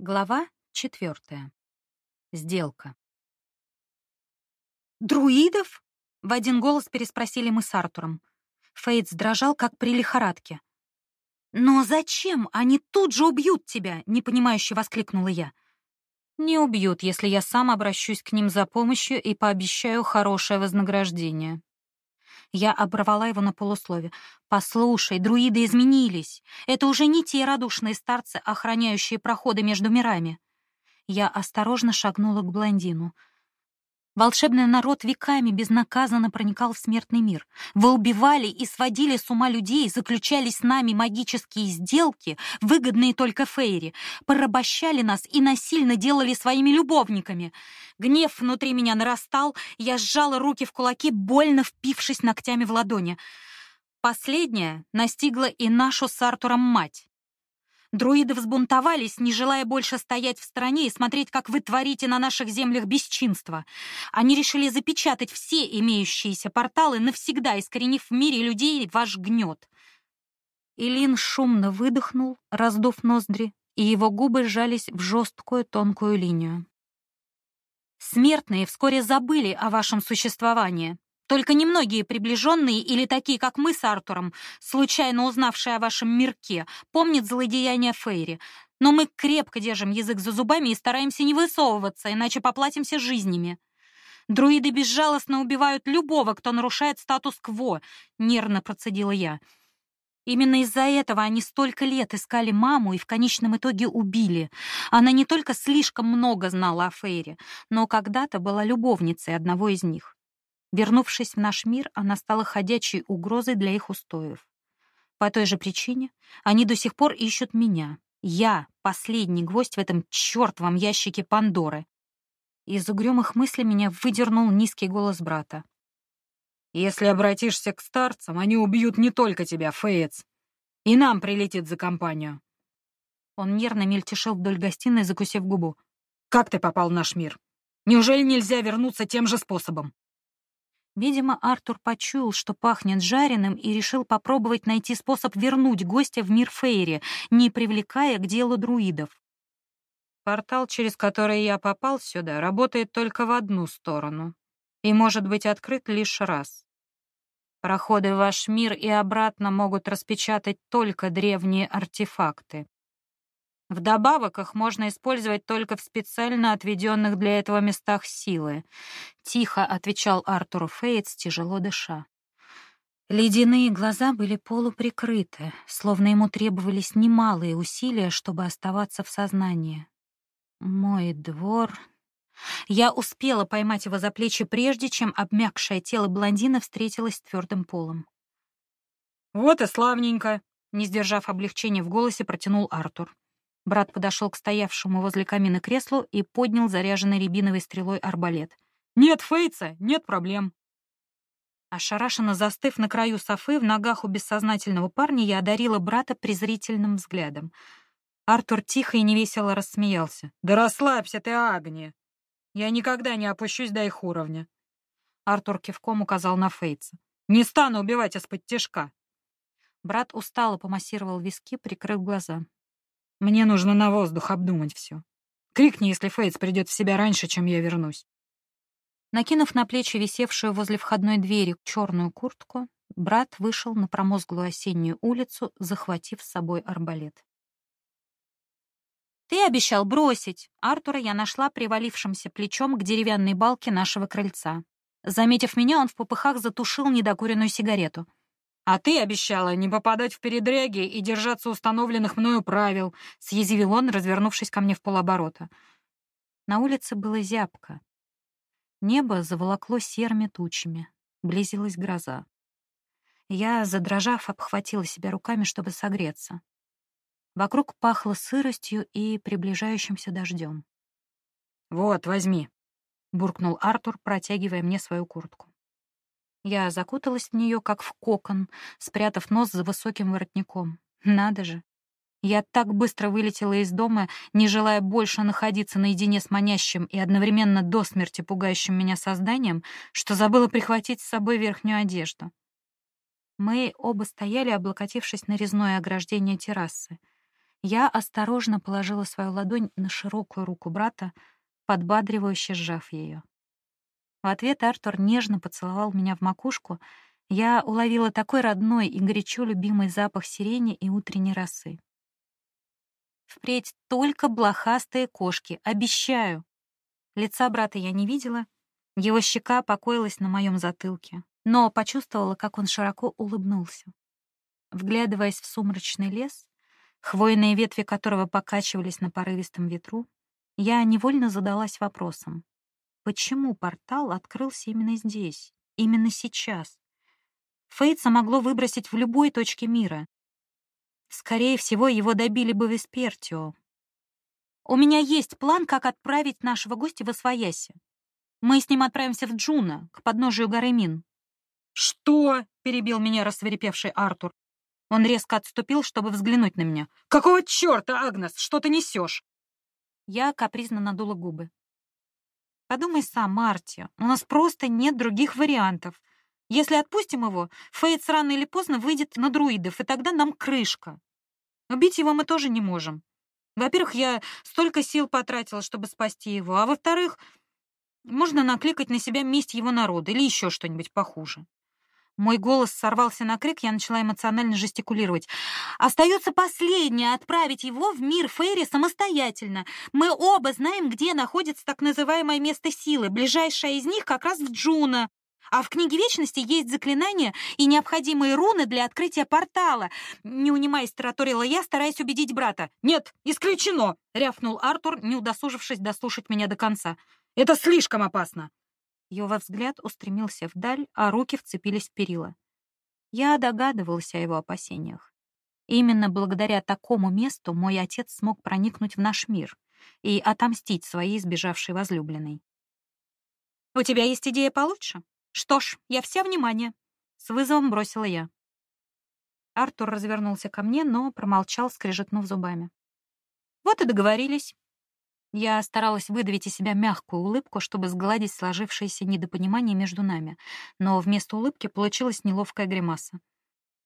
Глава четвертая. Сделка. «Друидов?» — в один голос переспросили мы с Артуром. Фейтс дрожал, как при лихорадке. «Но зачем? Они тут же убьют тебя!» — непонимающе воскликнула я. «Не убьют, если я сам обращусь к ним за помощью и пообещаю хорошее вознаграждение», я оборвала его на полуслове. «Послушай, друиды изменились. Это уже не те радушные старцы, охраняющие проходы между мирами». Я осторожно шагнула к блондину. Волшебный народ веками безнаказанно проникал в смертный мир. Вы убивали и сводили с ума людей, заключали с нами магические сделки, выгодные только Фейри, порабощали нас и насильно делали своими любовниками. Гнев внутри меня нарастал, я сжала руки в кулаки, больно впившись ногтями в ладони. Последняя настигла и нашу с Артуром мать. Друиды взбунтовались, не желая больше стоять в стороне и смотреть, как вы творите на наших землях бесчинство. Они решили запечатать все имеющиеся порталы, навсегда искоренив в мире людей ваш гнет. Илин шумно выдохнул, раздув ноздри, и его губы сжались в жесткую тонкую линию. Смертные вскоре забыли о вашем существовании. Только немногие приближенные или такие, как мы с Артуром, случайно узнавшие о вашем мирке, помнят злодеяния Фейри. Но мы крепко держим язык за зубами и стараемся не высовываться, иначе поплатимся жизнями. Друиды безжалостно убивают любого, кто нарушает статус-кво, нервно процедила я. Именно из-за этого они столько лет искали маму и в конечном итоге убили. Она не только слишком много знала о Фейре, но когда-то была любовницей одного из них. Вернувшись в наш мир, она стала ходячей угрозой для их устоев. По той же причине они до сих пор ищут меня. Я — последний гвоздь в этом чертовом ящике Пандоры. Из угрюмых мыслей меня выдернул низкий голос брата. «Если обратишься к старцам, они убьют не только тебя, Феец. И нам прилетит за компанию». Он нервно мельтешил вдоль гостиной, закусив губу. «Как ты попал в наш мир? Неужели нельзя вернуться тем же способом?» Видимо, Артур почуял, что пахнет жареным, и решил попробовать найти способ вернуть гостя в мир Фейри, не привлекая к делу друидов. Портал, через который я попал сюда, работает только в одну сторону и может быть открыт лишь раз. Проходы в ваш мир и обратно могут распечатать только древние артефакты. Вдобавок их можно использовать только в специально отведенных для этого местах силы. Тихо отвечал Артур Фейтс, тяжело дыша. Ледяные глаза были полуприкрыты, словно ему требовались немалые усилия, чтобы оставаться в сознании. Мой двор... Я успела поймать его за плечи, прежде чем обмякшее тело блондина встретилось с твердым полом. «Вот и славненько!» — не сдержав облегчения в голосе, протянул Артур. Брат подошел к стоявшему возле камина креслу и поднял заряженный рябиновой стрелой арбалет. «Нет Фейца, нет проблем». Ошарашенно застыв на краю софы в ногах у бессознательного парня, я одарила брата презрительным взглядом. Артур тихо и невесело рассмеялся. «Да расслабься ты, Агния! Я никогда не опущусь до их уровня!» Артур кивком указал на Фейца. «Не стану убивать из-под тяжка!» Брат устало помассировал виски, прикрыв глаза. Мне нужно на воздух обдумать все. Крикни, если Фейтс придет в себя раньше, чем я вернусь. Накинув на плечи висевшую возле входной двери черную куртку, брат вышел на промозглую осеннюю улицу, захватив с собой арбалет. «Ты обещал бросить!» Артура я нашла привалившимся плечом к деревянной балке нашего крыльца. Заметив меня, он в попыхах затушил недокуренную сигарету. «А ты обещала не попадать в передряги и держаться установленных мною правил», — съязвил он, развернувшись ко мне в полоборота. На улице было зябко. Небо заволокло серыми тучами. Близилась гроза. Я, задрожав, обхватила себя руками, чтобы согреться. Вокруг пахло сыростью и приближающимся дождем. «Вот, возьми», — буркнул Артур, протягивая мне свою куртку. Я закуталась в нее, как в кокон, спрятав нос за высоким воротником. Надо же. Я так быстро вылетела из дома, не желая больше находиться наедине с манящим и одновременно до смерти пугающим меня созданием, что забыла прихватить с собой верхнюю одежду. Мы оба стояли, облокотившись на резное ограждение террасы. Я осторожно положила свою ладонь на широкую руку брата, подбадривающе сжав ее. В ответ Артур нежно поцеловал меня в макушку. Я уловила такой родной и горячо любимый запах сирени и утренней росы. Впредь только блохастые кошки, обещаю. Лица брата я не видела, его щека покоилась на моем затылке, но почувствовала, как он широко улыбнулся. Вглядываясь в сумрачный лес, хвойные ветви которого покачивались на порывистом ветру, я невольно задалась вопросом, почему портал открылся именно здесь, именно сейчас? Фейтса могло выбросить в любой точке мира. Скорее всего, его добили бы в Эспертио. У меня есть план, как отправить нашего гостя в Освояси. Мы с ним отправимся в Джуна, к подножию горы Мин. «Что?» — перебил меня рассверепевший Артур. Он резко отступил, чтобы взглянуть на меня. «Какого черта, Агнес? Что ты несешь?» Я капризно надула губы. «Подумай сам, Марти, у нас просто нет других вариантов. Если отпустим его, Фейтс рано или поздно выйдет на друидов, и тогда нам крышка. Убить его мы тоже не можем. Во-первых, я столько сил потратила, чтобы спасти его, а во-вторых, можно накликать на себя месть его народа или еще что-нибудь похуже. Мой голос сорвался на крик, я начала эмоционально жестикулировать. «Остается последнее — отправить его в мир Фейри самостоятельно. Мы оба знаем, где находится так называемое место силы. Ближайшее из них как раз в Джуна. А в книге Вечности есть заклинания и необходимые руны для открытия портала. Не унимаясь, тараторила я, стараясь убедить брата. «Нет, исключено!» — рявкнул Артур, не удосужившись дослушать меня до конца. «Это слишком опасно!» Его взгляд устремился вдаль, а руки вцепились в перила. Я догадывался о его опасениях. Именно благодаря такому месту мой отец смог проникнуть в наш мир и отомстить своей сбежавшей возлюбленной. «У тебя есть идея получше? Что ж, я вся внимание!» — с вызовом бросила я. Артур развернулся ко мне, но промолчал, скрежетнув зубами. «Вот и договорились. Я старалась выдавить из себя мягкую улыбку, чтобы сгладить сложившееся недопонимание между нами, но вместо улыбки получилась неловкая гримаса.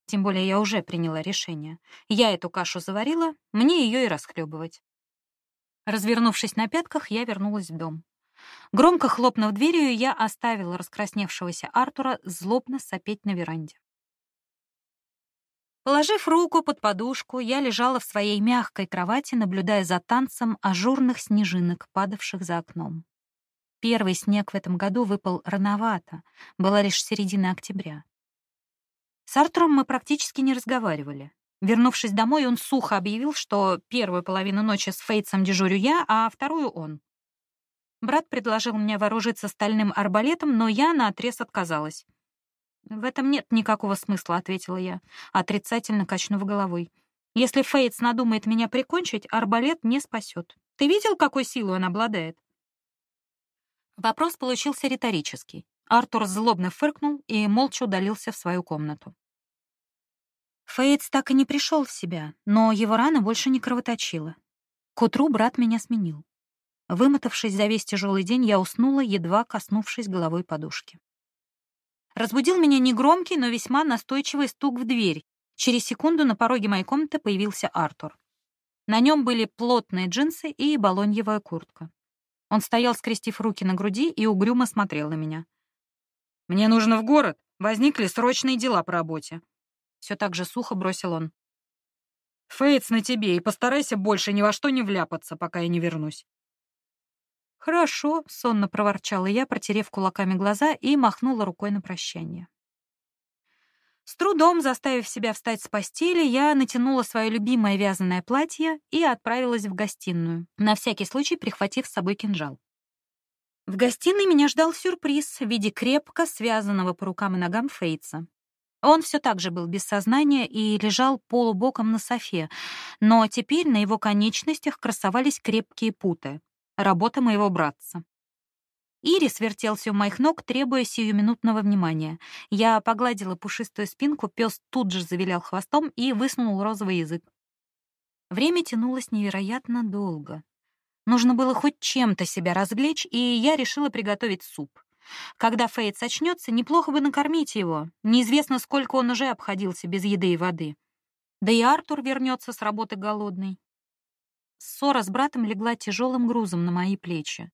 Тем более я уже приняла решение. Я эту кашу заварила, мне ее и расхлебывать. Развернувшись на пятках, я вернулась в дом. Громко хлопнув дверью, я оставила раскрасневшегося Артура злобно сопеть на веранде. Положив руку под подушку, я лежала в своей мягкой кровати, наблюдая за танцем ажурных снежинок, падавших за окном. Первый снег в этом году выпал рановато, была лишь середина октября. С Артуром мы практически не разговаривали. Вернувшись домой, он сухо объявил, что первую половину ночи с Фейтсом дежурю я, а вторую — он. Брат предложил мне вооружиться стальным арбалетом, но я наотрез отказалась. «В этом нет никакого смысла», — ответила я, отрицательно качнув головой. «Если Фейтс надумает меня прикончить, арбалет не спасет. Ты видел, какой силой он обладает?» Вопрос получился риторический. Артур злобно фыркнул и молча удалился в свою комнату. Фейтс так и не пришел в себя, но его рана больше не кровоточила. К утру брат меня сменил. Вымотавшись за весь тяжелый день, я уснула, едва коснувшись головой подушки. Разбудил меня негромкий, но весьма настойчивый стук в дверь. Через секунду на пороге моей комнаты появился Артур. На нем были плотные джинсы и балоньевая куртка. Он стоял, скрестив руки на груди, и угрюмо смотрел на меня. «Мне нужно в город. Возникли срочные дела по работе». Все так же сухо бросил он. «Фейтс на тебе, и постарайся больше ни во что не вляпаться, пока я не вернусь». «Хорошо», — сонно проворчала я, протерев кулаками глаза и махнула рукой на прощание. С трудом заставив себя встать с постели, я натянула свое любимое вязаное платье и отправилась в гостиную, на всякий случай прихватив с собой кинжал. В гостиной меня ждал сюрприз в виде крепко связанного по рукам и ногам Фейтса. Он все так же был без сознания и лежал полубоком на софе, но теперь на его конечностях красовались крепкие путы. Работа моего братца. Ирис вертелся у моих ног, требуя сиюминутного внимания. Я погладила пушистую спинку, пес тут же завилял хвостом и высунул розовый язык. Время тянулось невероятно долго. Нужно было хоть чем-то себя развлечь, и я решила приготовить суп. Когда Фейт сочнется, неплохо бы накормить его. Неизвестно, сколько он уже обходился без еды и воды. Да и Артур вернется с работы голодный. Ссора с братом легла тяжелым грузом на мои плечи.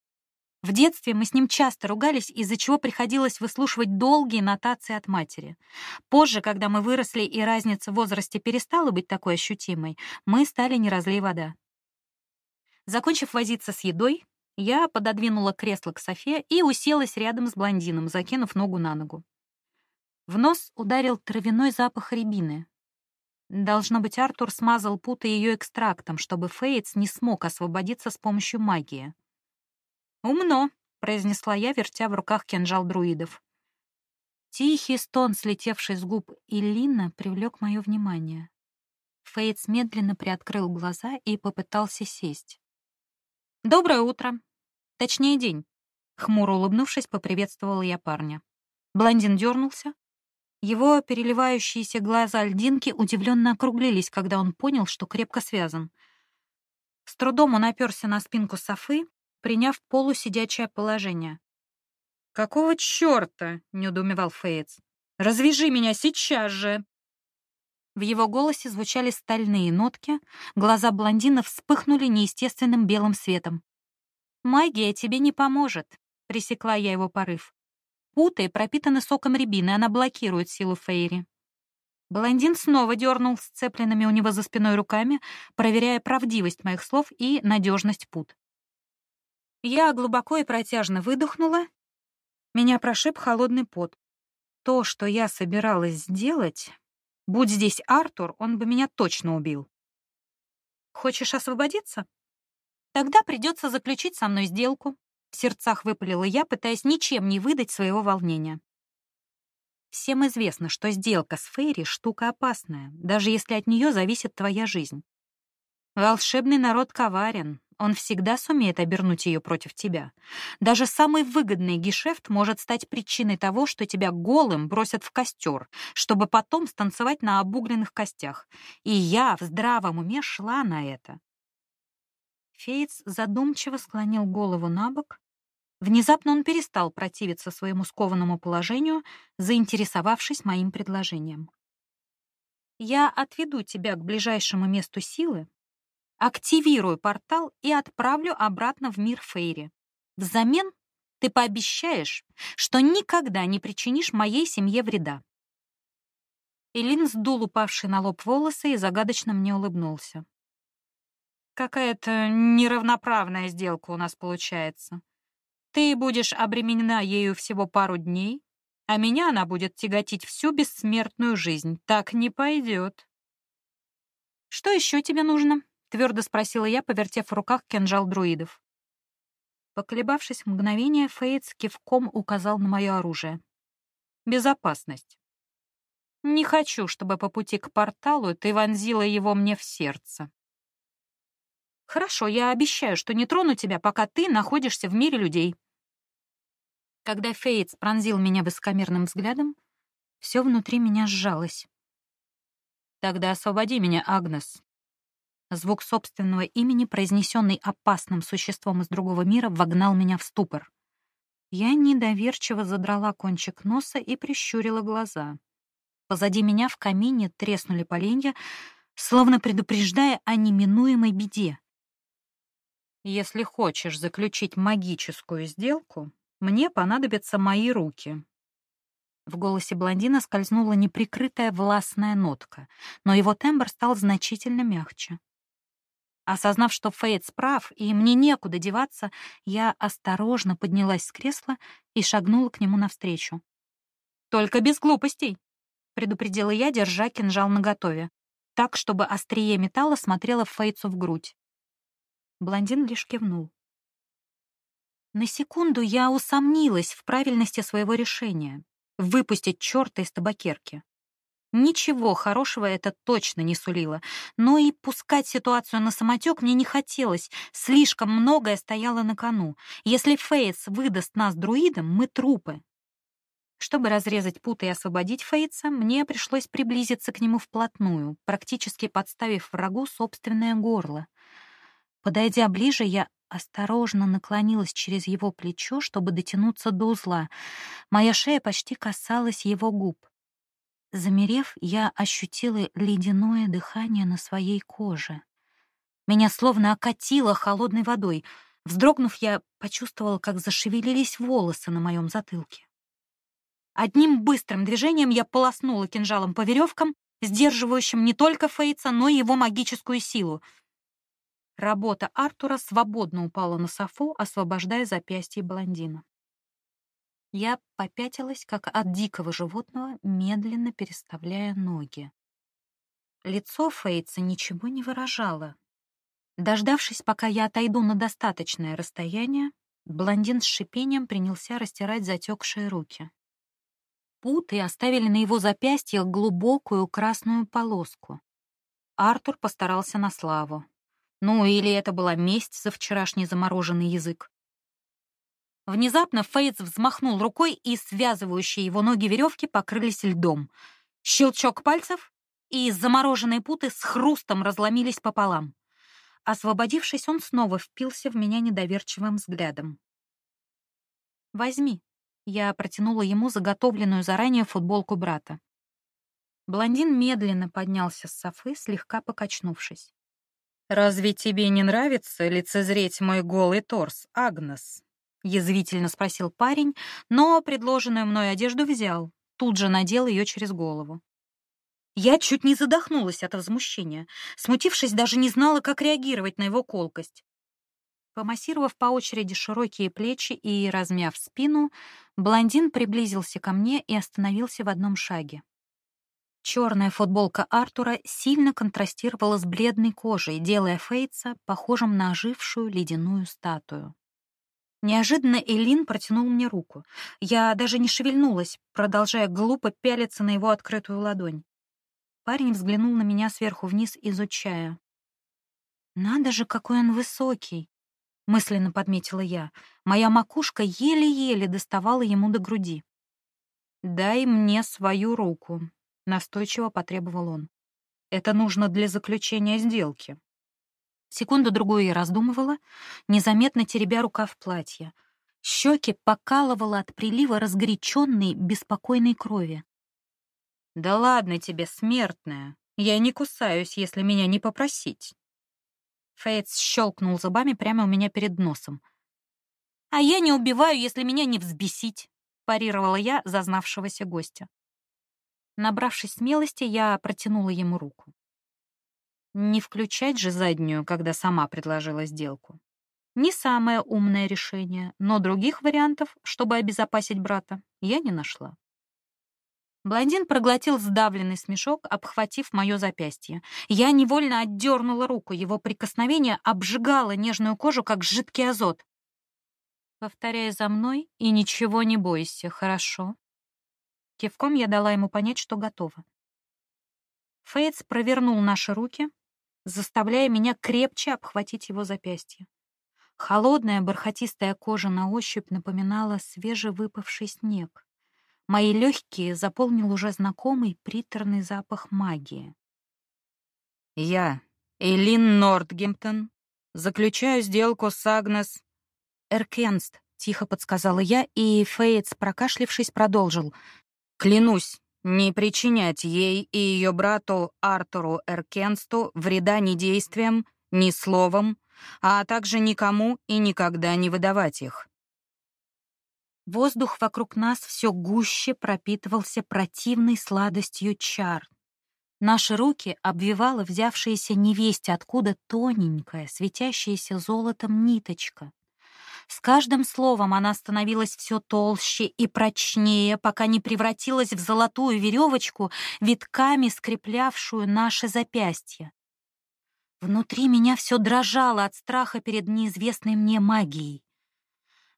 В детстве мы с ним часто ругались, из-за чего приходилось выслушивать долгие нотации от матери. Позже, когда мы выросли и разница в возрасте перестала быть такой ощутимой, мы стали не разлей вода. Закончив возиться с едой, я пододвинула кресло к Софе и уселась рядом с блондином, закинув ногу на ногу. В нос ударил травяной запах рябины, Должно быть, Артур смазал путы ее экстрактом, чтобы Фейтс не смог освободиться с помощью магии. «Умно», — произнесла я, вертя в руках кинжал друидов. Тихий стон, слетевший с губ Иллина, привлек мое внимание. Фейтс медленно приоткрыл глаза и попытался сесть. «Доброе утро. Точнее, день», — хмуро улыбнувшись, поприветствовала я парня. Блондин дернулся, его переливающиеся глаза льдинки удивленно округлились, когда он понял, что крепко связан. С трудом он оперся на спинку Софы, приняв полусидячее положение. «Какого чёрта?» — недоумевал Фейтс. «Развяжи меня сейчас же!» В его голосе звучали стальные нотки, глаза блондина вспыхнули неестественным белым светом. «Магия тебе не поможет», — пресекла я его порыв. Путы пропитаны соком рябины, она блокирует силу Фейри. Блондин снова дернул сцепленными у него за спиной руками, проверяя правдивость моих слов и надежность пут. Я глубоко и протяжно выдохнула. Меня прошиб холодный пот. То, что я собиралась сделать, будь здесь Артур, он бы меня точно убил. Хочешь освободиться? Тогда придется заключить со мной сделку. В сердцах выпалила я, пытаясь ничем не выдать своего волнения. Всем известно, что сделка с Фейри — штука опасная, даже если от нее зависит твоя жизнь. Волшебный народ коварен, он всегда сумеет обернуть ее против тебя. Даже самый выгодный гешефт может стать причиной того, что тебя голым бросят в костер, чтобы потом станцевать на обугленных костях. И я в здравом уме шла на это. Фейтс задумчиво склонил голову на бок. Внезапно он перестал противиться своему скованному положению, заинтересовавшись моим предложением. «Я отведу тебя к ближайшему месту силы, активирую портал и отправлю обратно в мир Фейри. Взамен ты пообещаешь, что никогда не причинишь моей семье вреда». Элин сдул упавшие на лоб волосы и загадочно мне улыбнулся. Какая-то неравноправная сделка у нас получается. Ты будешь обременена ею всего пару дней, а меня она будет тяготить всю бессмертную жизнь. Так не пойдет. «Что еще тебе нужно?» — твердо спросила я, повертев в руках кинжал друидов. Поколебавшись мгновение, Фейтс кивком указал на мое оружие. «Безопасность. Не хочу, чтобы по пути к порталу ты вонзила его мне в сердце. Хорошо, я обещаю, что не трону тебя, пока ты находишься в мире людей. Когда Фейтс пронзил меня высокомерным взглядом, все внутри меня сжалось. Тогда освободи меня, Агнес. Звук собственного имени, произнесенный опасным существом из другого мира, вогнал меня в ступор. Я недоверчиво задрала кончик носа и прищурила глаза. Позади меня в камине треснули поленья, словно предупреждая о неминуемой беде. Если хочешь заключить магическую сделку, мне понадобятся мои руки. В голосе блондина скользнула неприкрытая властная нотка, но его тембр стал значительно мягче. Осознав, что Фейтс прав, и мне некуда деваться, я осторожно поднялась с кресла и шагнула к нему навстречу. «Только без глупостей!» — предупредила я, держа кинжал наготове, так, чтобы острие металла смотрело Фейтсу в грудь. Блондин лишь кивнул. На секунду я усомнилась в правильности своего решения — выпустить черта из табакерки. Ничего хорошего это точно не сулило, но и пускать ситуацию на самотек мне не хотелось, слишком многое стояло на кону. Если Фейтс выдаст нас друидам, мы трупы. Чтобы разрезать путы и освободить Фейтса, мне пришлось приблизиться к нему вплотную, практически подставив врагу собственное горло — Подойдя ближе, я осторожно наклонилась через его плечо, чтобы дотянуться до узла. Моя шея почти касалась его губ. Замерев, я ощутила ледяное дыхание на своей коже. Меня словно окатило холодной водой. Вздрогнув, я почувствовала, как зашевелились волосы на моем затылке. Одним быстрым движением я полоснула кинжалом по веревкам, сдерживающим не только Фейтса, но и его магическую силу. Работа Артура свободно упала на софу, освобождая запястье блондина. Я попятилась, как от дикого животного, медленно переставляя ноги. Лицо Фейтса ничего не выражало. Дождавшись, пока я отойду на достаточное расстояние, блондин с шипением принялся растирать затекшие руки. Путы оставили на его запястьях глубокую красную полоску. Артур постарался на славу. Ну, или это была месть за вчерашний замороженный язык. Внезапно Фейтс взмахнул рукой, и связывающие его ноги веревки покрылись льдом. Щелчок пальцев, и замороженные путы с хрустом разломились пополам. Освободившись, он снова впился в меня недоверчивым взглядом. «Возьми», — я протянула ему заготовленную заранее футболку брата. Блондин медленно поднялся с софы, слегка покачнувшись. «Разве тебе не нравится лицезреть мой голый торс, Агнес?» — язвительно спросил парень, но предложенную мной одежду взял, тут же надел ее через голову. Я чуть не задохнулась от возмущения. Смутившись, даже не знала, как реагировать на его колкость. Помассировав по очереди широкие плечи и размяв спину, блондин приблизился ко мне и остановился в одном шаге. Черная футболка Артура сильно контрастировала с бледной кожей, делая Фейтса похожим на ожившую ледяную статую. Неожиданно Элин протянул мне руку. Я даже не шевельнулась, продолжая глупо пялиться на его открытую ладонь. Парень взглянул на меня сверху вниз, изучая. «Надо же, какой он высокий!» — мысленно подметила я. Моя макушка еле-еле доставала ему до груди. «Дай мне свою руку», — настойчиво потребовал он. «Это нужно для заключения сделки». Секунду-другую я раздумывала, незаметно теребя рукав платья. Щеки покалывало от прилива разгоряченной, беспокойной крови. «Да ладно тебе, смертная. Я не кусаюсь, если меня не попросить». Фейтс щелкнул зубами прямо у меня перед носом. «А я не убиваю, если меня не взбесить», — парировала я зазнавшегося гостя. Набравшись смелости, я протянула ему руку. Не включать же заднюю, когда сама предложила сделку. Не самое умное решение, но других вариантов, чтобы обезопасить брата, я не нашла. Блондин проглотил сдавленный смешок, обхватив мое запястье. Я невольно отдернула руку, его прикосновение обжигало нежную кожу, как жидкий азот. «Повторяй за мной и ничего не бойся, хорошо?» Кивком я дала ему понять, что готова. Фейтс провернул наши руки, заставляя меня крепче обхватить его запястье. Холодная бархатистая кожа на ощупь напоминала свежевыпавший снег. Мои легкие заполнил уже знакомый приторный запах магии. «Я, Элин Нортгемптон, заключаю сделку с Агнес...» «Эркенст», — тихо подсказала я, и Фейтс, прокашлившись, продолжил. «Клянусь, не причинять ей и ее брату Артуру Эркенсту вреда ни действием, ни словом, а также никому и никогда не выдавать их. Воздух вокруг нас все гуще пропитывался противной сладостью чар. Наши руки обвивала взявшаяся невесть откуда тоненькая, светящаяся золотом ниточка. С каждым словом она становилась все толще и прочнее, пока не превратилась в золотую веревочку, витками скреплявшую наши запястья. Внутри меня все дрожало от страха перед неизвестной мне магией.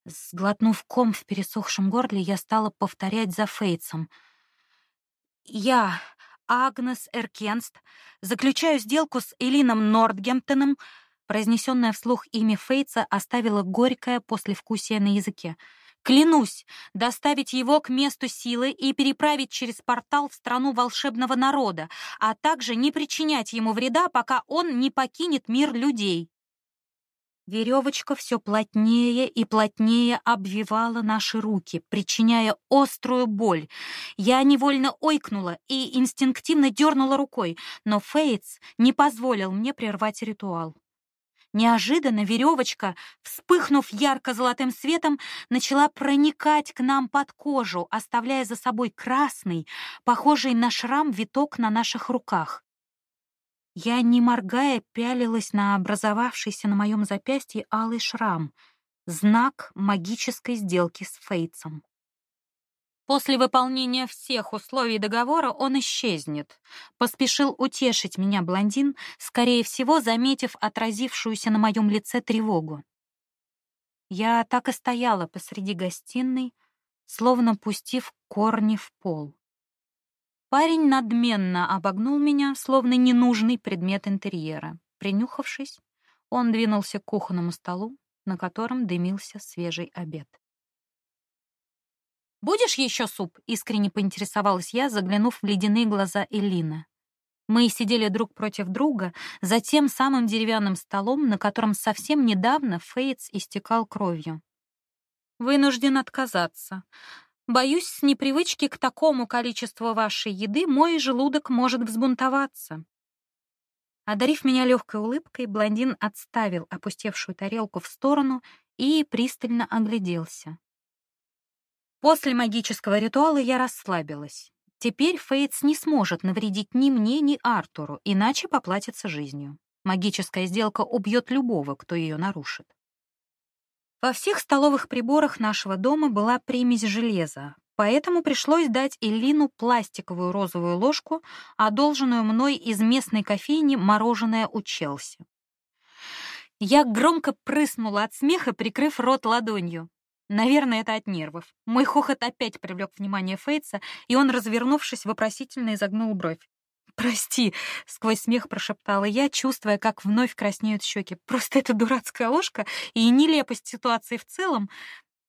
Сглотнув ком в пересохшем горле, я стала повторять за Фейтсом. «Я, Агнес Эркенст, заключаю сделку с Элином Нордгемптоном Произнесенное вслух имя Фейтса оставило горькое послевкусие на языке. «Клянусь доставить его к месту силы и переправить через портал в страну волшебного народа, а также не причинять ему вреда, пока он не покинет мир людей». Веревочка все плотнее и плотнее обвивала наши руки, причиняя острую боль. Я невольно ойкнула и инстинктивно дернула рукой, но Фейтс не позволил мне прервать ритуал. Неожиданно веревочка, вспыхнув ярко-золотым светом, начала проникать к нам под кожу, оставляя за собой красный, похожий на шрам виток на наших руках. Я, не моргая, пялилась на образовавшийся на моем запястье алый шрам, знак магической сделки с Фейтсом. После выполнения всех условий договора он исчезнет. Поспешил утешить меня блондин, скорее всего, заметив отразившуюся на моем лице тревогу. Я так и стояла посреди гостиной, словно пустив корни в пол. Парень надменно обогнул меня, словно ненужный предмет интерьера. Принюхавшись, он двинулся к кухонному столу, на котором дымился свежий обед. «Будешь еще суп?» — искренне поинтересовалась я, заглянув в ледяные глаза Элина. Мы сидели друг против друга за тем самым деревянным столом, на котором совсем недавно Фейтс истекал кровью. «Вынужден отказаться. Боюсь, с непривычки к такому количеству вашей еды мой желудок может взбунтоваться. Одарив меня легкой улыбкой, блондин отставил опустевшую тарелку в сторону и пристально огляделся. После магического ритуала я расслабилась. Теперь Фейтс не сможет навредить ни мне, ни Артуру, иначе поплатится жизнью. Магическая сделка убьет любого, кто ее нарушит. Во всех столовых приборах нашего дома была примесь железа, поэтому пришлось дать Элину пластиковую розовую ложку, одолженную мной из местной кофейни мороженое у Челси. Я громко прыснула от смеха, прикрыв рот ладонью. Наверное, это от нервов. Мой хохот опять привлек внимание Фейтса, и он, развернувшись, вопросительно изогнул бровь. «Прости», — сквозь смех прошептала я, чувствуя, как вновь краснеют щеки. «Просто это дурацкая ложка и нелепость ситуации в целом».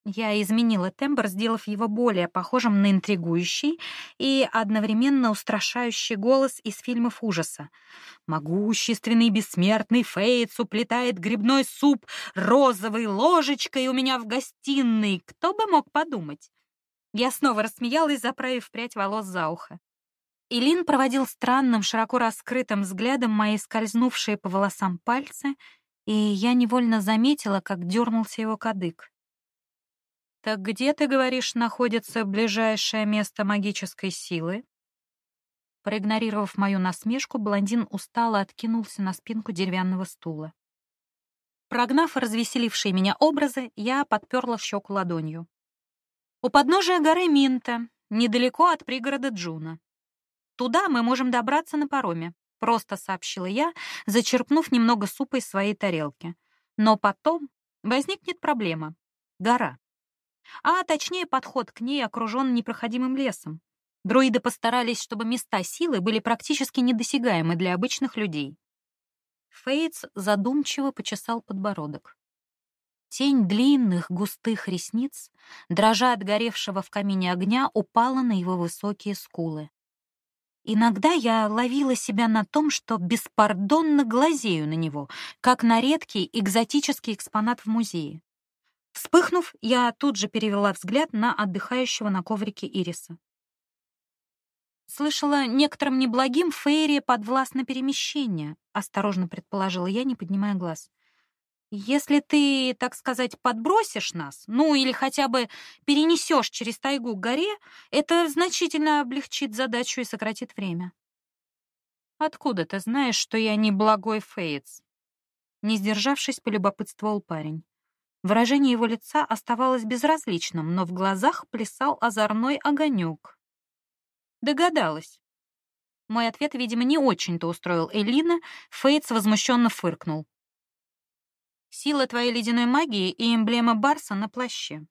Я изменила тембр, сделав его более похожим на интригующий и одновременно устрашающий голос из фильмов ужаса. «Могущественный бессмертный Фейтс уплетает грибной суп розовой ложечкой у меня в гостиной. Кто бы мог подумать?» Я снова рассмеялась, заправив прядь волос за ухо. Илин проводил странным, широко раскрытым взглядом мои скользнувшие по волосам пальцы, и я невольно заметила, как дернулся его кадык. «Так где, ты говоришь, находится ближайшее место магической силы?» Проигнорировав мою насмешку, блондин устало откинулся на спинку деревянного стула. Прогнав развеселившие меня образы, я подперла щеку ладонью. «У подножия горы Минта, недалеко от пригорода Джуна. Туда мы можем добраться на пароме, просто сообщила я, зачерпнув немного супа из своей тарелки. Но потом возникнет проблема гора. А точнее, подход к ней окружен непроходимым лесом. Друиды постарались, чтобы места силы были практически недосягаемы для обычных людей. Фейтс задумчиво почесал подбородок. Тень длинных густых ресниц, дрожа от горевшего в камине огня, упала на его высокие скулы. Иногда я ловила себя на том, что беспардонно глазею на него, как на редкий экзотический экспонат в музее. Вспыхнув, я тут же перевела взгляд на отдыхающего на коврике Ириса. «Слышала, некоторым неблагим Фейри подвластно перемещение», — осторожно предположила я, не поднимая глаз. Если ты, так сказать, подбросишь нас, ну или хотя бы перенесешь через тайгу к горе, это значительно облегчит задачу и сократит время. Откуда ты знаешь, что я не благой Фейтс? Не сдержавшись, полюбопытствовал парень. Выражение его лица оставалось безразличным, но в глазах плясал озорной огонек. Догадалась. Мой ответ, видимо, не очень-то устроил Элина, Фейтс возмущенно фыркнул. Сила твоей ледяной магии и эмблема Барса на плаще,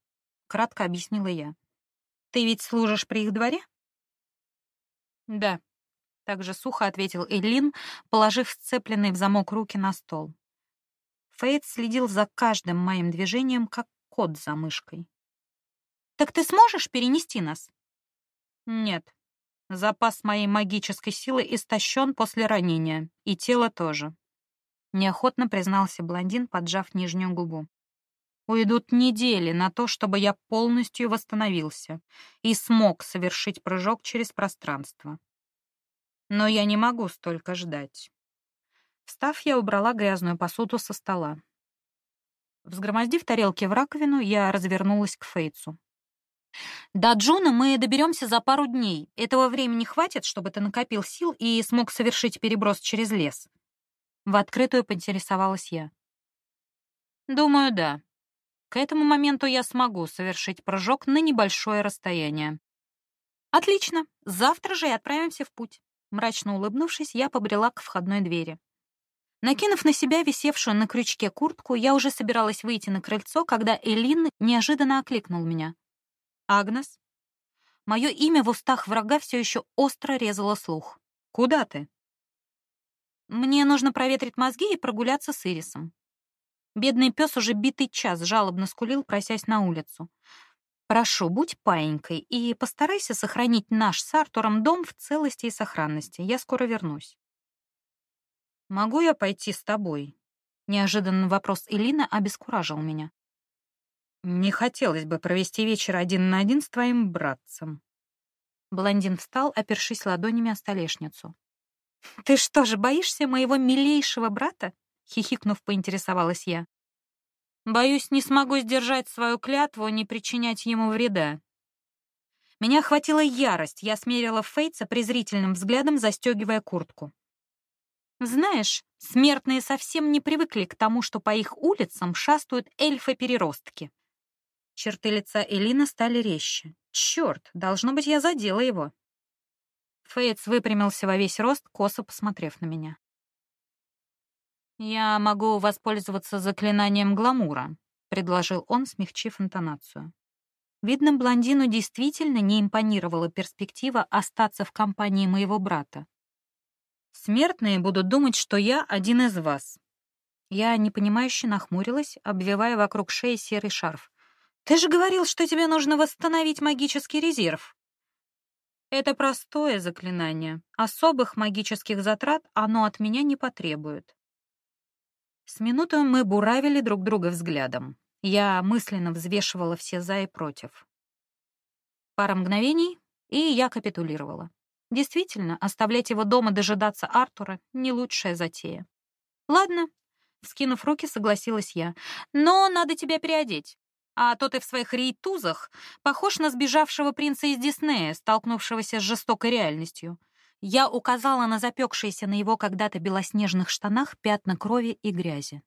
кратко объяснила я. Ты ведь служишь при их дворе? Да, также сухо ответил Элин, положив сцепленные в замок руки на стол. Фейт следил за каждым моим движением, как кот за мышкой. «Так ты сможешь перенести нас?» «Нет. Запас моей магической силы истощен после ранения, и тело тоже. неохотно признался блондин, поджав нижнюю губу. Уйдут недели на то, чтобы я полностью восстановился и смог совершить прыжок через пространство. Но я не могу столько ждать. Встав, я убрала грязную посуду со стола. Взгромоздив тарелки в раковину, я развернулась к Фейцу. «До Джуна мы доберемся за пару дней. Этого времени хватит, чтобы ты накопил сил и смог совершить переброс через лес?» В открытую поинтересовалась я. «Думаю, да. К этому моменту я смогу совершить прыжок на небольшое расстояние». «Отлично. Завтра же и отправимся в путь». Мрачно улыбнувшись, я побрела к входной двери. Накинув на себя висевшую на крючке куртку, я уже собиралась выйти на крыльцо, когда Элин неожиданно окликнул меня. «Агнес?» Мое имя в устах врага все еще остро резало слух. «Куда ты?» «Мне нужно проветрить мозги и прогуляться с Ирисом». Бедный пес уже битый час жалобно скулил, просясь на улицу. «Прошу, будь паинькой и постарайся сохранить наш с Артуром дом в целости и сохранности. Я скоро вернусь». «Могу я пойти с тобой?» Неожиданный вопрос Элины обескуражил меня. «Не хотелось бы провести вечер один на один с твоим братцем». Блондин встал, опершись ладонями о столешницу. «Ты что же, боишься моего милейшего брата?» Хихикнув, поинтересовалась я. «Боюсь, не смогу сдержать свою клятву, не причинять ему вреда». Меня охватила ярость, я смерила Фейтса презрительным взглядом, застегивая куртку. Знаешь, смертные совсем не привыкли к тому, что по их улицам шастают эльфы-переростки. Черты лица Элины стали резче. Черт, должно быть, я задела его. Фейтс выпрямился во весь рост, косо посмотрев на меня. «Я могу воспользоваться заклинанием гламура», — предложил он, смягчив интонацию. Видно, блондину действительно не импонировала перспектива остаться в компании моего брата. Смертные будут думать, что я один из вас. Я непонимающе нахмурилась, обвивая вокруг шеи серый шарф. Ты же говорил, что тебе нужно восстановить магический резерв. Это простое заклинание. Особых магических затрат оно от меня не потребует. С минуты мы буравили друг друга взглядом. Я мысленно взвешивала все за и против. Пара мгновений, и я капитулировала. Действительно, оставлять его дома дожидаться Артура — не лучшая затея. «Ладно», — вскинув руки, согласилась я, «но надо тебя переодеть. А то ты в своих рейтузах похож на сбежавшего принца из Диснея, столкнувшегося с жестокой реальностью». Я указала на запекшиеся на его когда-то белоснежных штанах пятна крови и грязи.